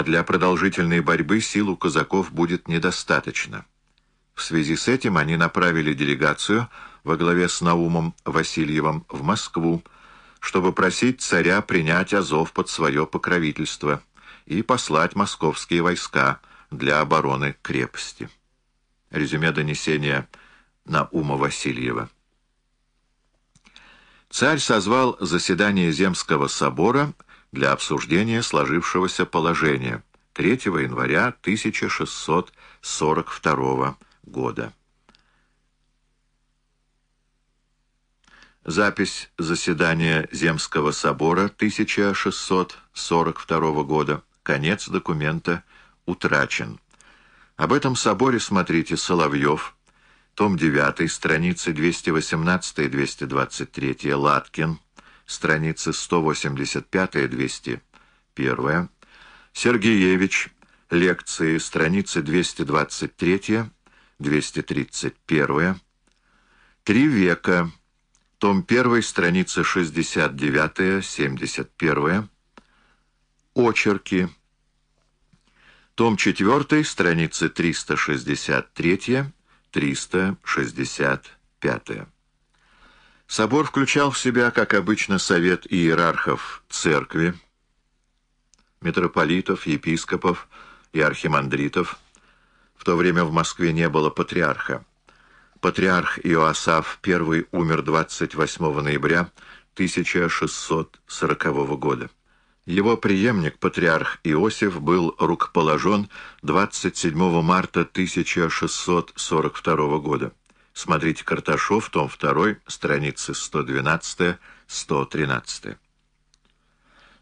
а для продолжительной борьбы сил у казаков будет недостаточно. В связи с этим они направили делегацию во главе с Наумом Васильевым в Москву, чтобы просить царя принять Азов под свое покровительство и послать московские войска для обороны крепости. Резюме донесения Наума Васильева. Царь созвал заседание Земского собора для обсуждения сложившегося положения 3 января 1642 года. Запись заседания Земского собора 1642 года. Конец документа утрачен. Об этом соборе смотрите Соловьев, том 9, страницы 218-223, Латкин, страницы 185-201, Сергеевич, лекции, страницы 223-231, Три века, том 1, страница 69-71, Очерки, том 4, страницы 363-365. Собор включал в себя, как обычно, совет иерархов церкви, митрополитов, епископов и архимандритов. В то время в Москве не было патриарха. Патриарх Иоасаф I умер 28 ноября 1640 года. Его преемник, патриарх Иосиф, был рукоположен 27 марта 1642 года. Смотрите Карташов, том 2, страницы 112-113.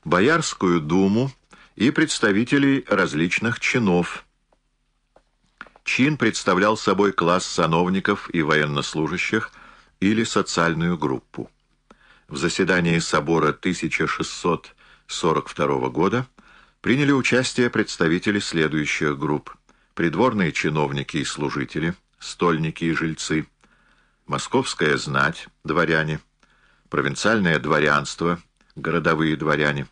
Боярскую думу и представителей различных чинов. Чин представлял собой класс сановников и военнослужащих или социальную группу. В заседании собора 1642 года приняли участие представители следующих групп. Придворные чиновники и служители, стольники и жильцы, московская знать, дворяне, провинциальное дворянство, городовые дворяне,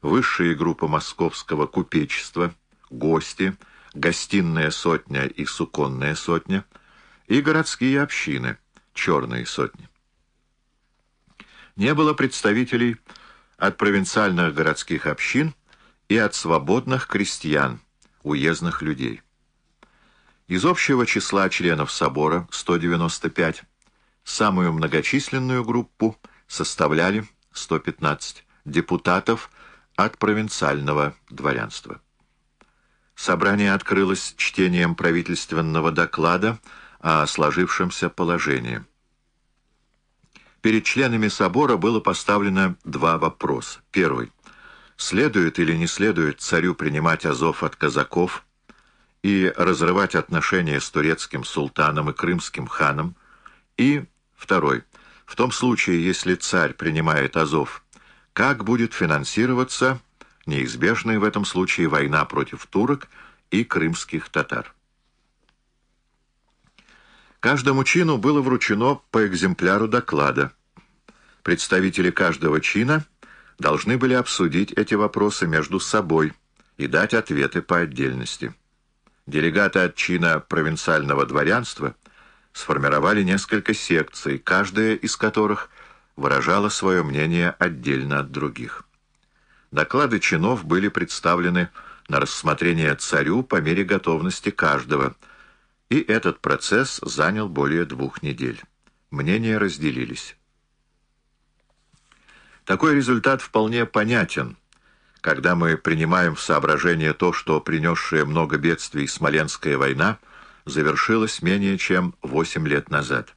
высшая группа московского купечества, гости, гостиная сотня и суконная сотня, и городские общины, черные сотни. Не было представителей от провинциальных городских общин и от свободных крестьян, уездных людей. Из общего числа членов собора, 195, самую многочисленную группу составляли 115 депутатов – от провинциального дворянства. Собрание открылось чтением правительственного доклада о сложившемся положении. Перед членами собора было поставлено два вопроса. Первый. Следует или не следует царю принимать Азов от казаков и разрывать отношения с турецким султаном и крымским ханом? И второй. В том случае, если царь принимает Азов как будет финансироваться неизбежная в этом случае война против турок и крымских татар. Каждому чину было вручено по экземпляру доклада. Представители каждого чина должны были обсудить эти вопросы между собой и дать ответы по отдельности. Делегаты от чина провинциального дворянства сформировали несколько секций, каждая из которых – выражала свое мнение отдельно от других. Доклады чинов были представлены на рассмотрение царю по мере готовности каждого, и этот процесс занял более двух недель. Мнения разделились. Такой результат вполне понятен, когда мы принимаем в соображение то, что принесшая много бедствий Смоленская война завершилась менее чем восемь лет назад.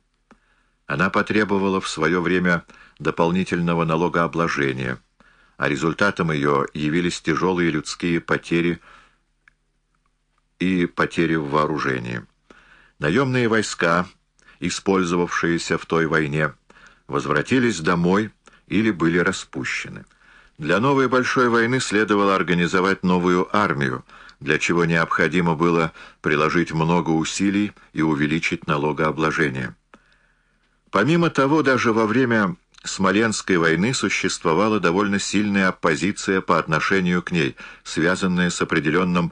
Она потребовала в свое время дополнительного налогообложения, а результатом ее явились тяжелые людские потери и потери в вооружении. Наемные войска, использовавшиеся в той войне, возвратились домой или были распущены. Для новой большой войны следовало организовать новую армию, для чего необходимо было приложить много усилий и увеличить налогообложение. Помимо того, даже во время Смоленской войны существовала довольно сильная оппозиция по отношению к ней, связанная с определенным